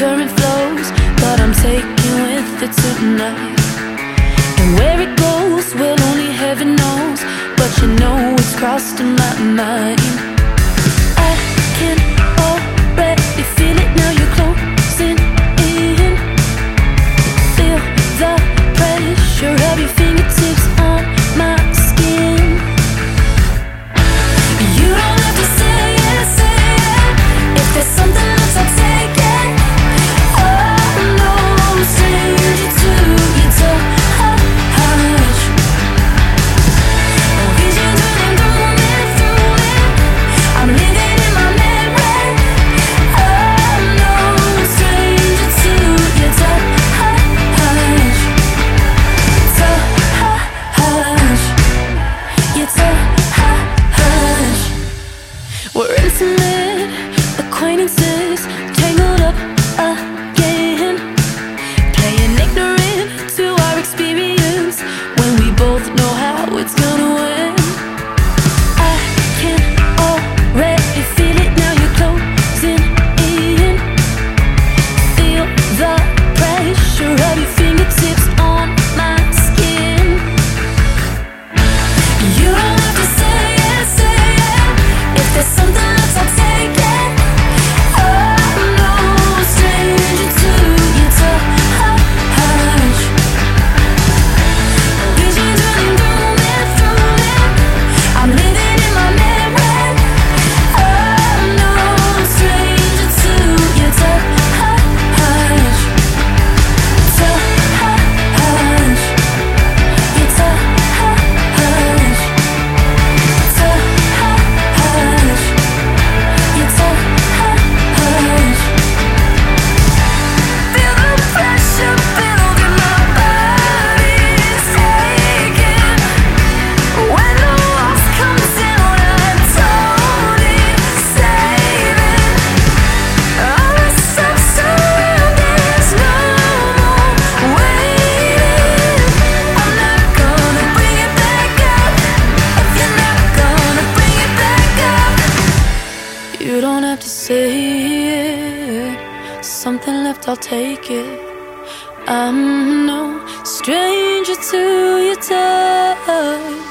current flows But I'm taking with it tonight. And where it goes, well only heaven knows But you know it's crossed my mind. don't have to say it. Something left, I'll take it. I'm no stranger to your touch.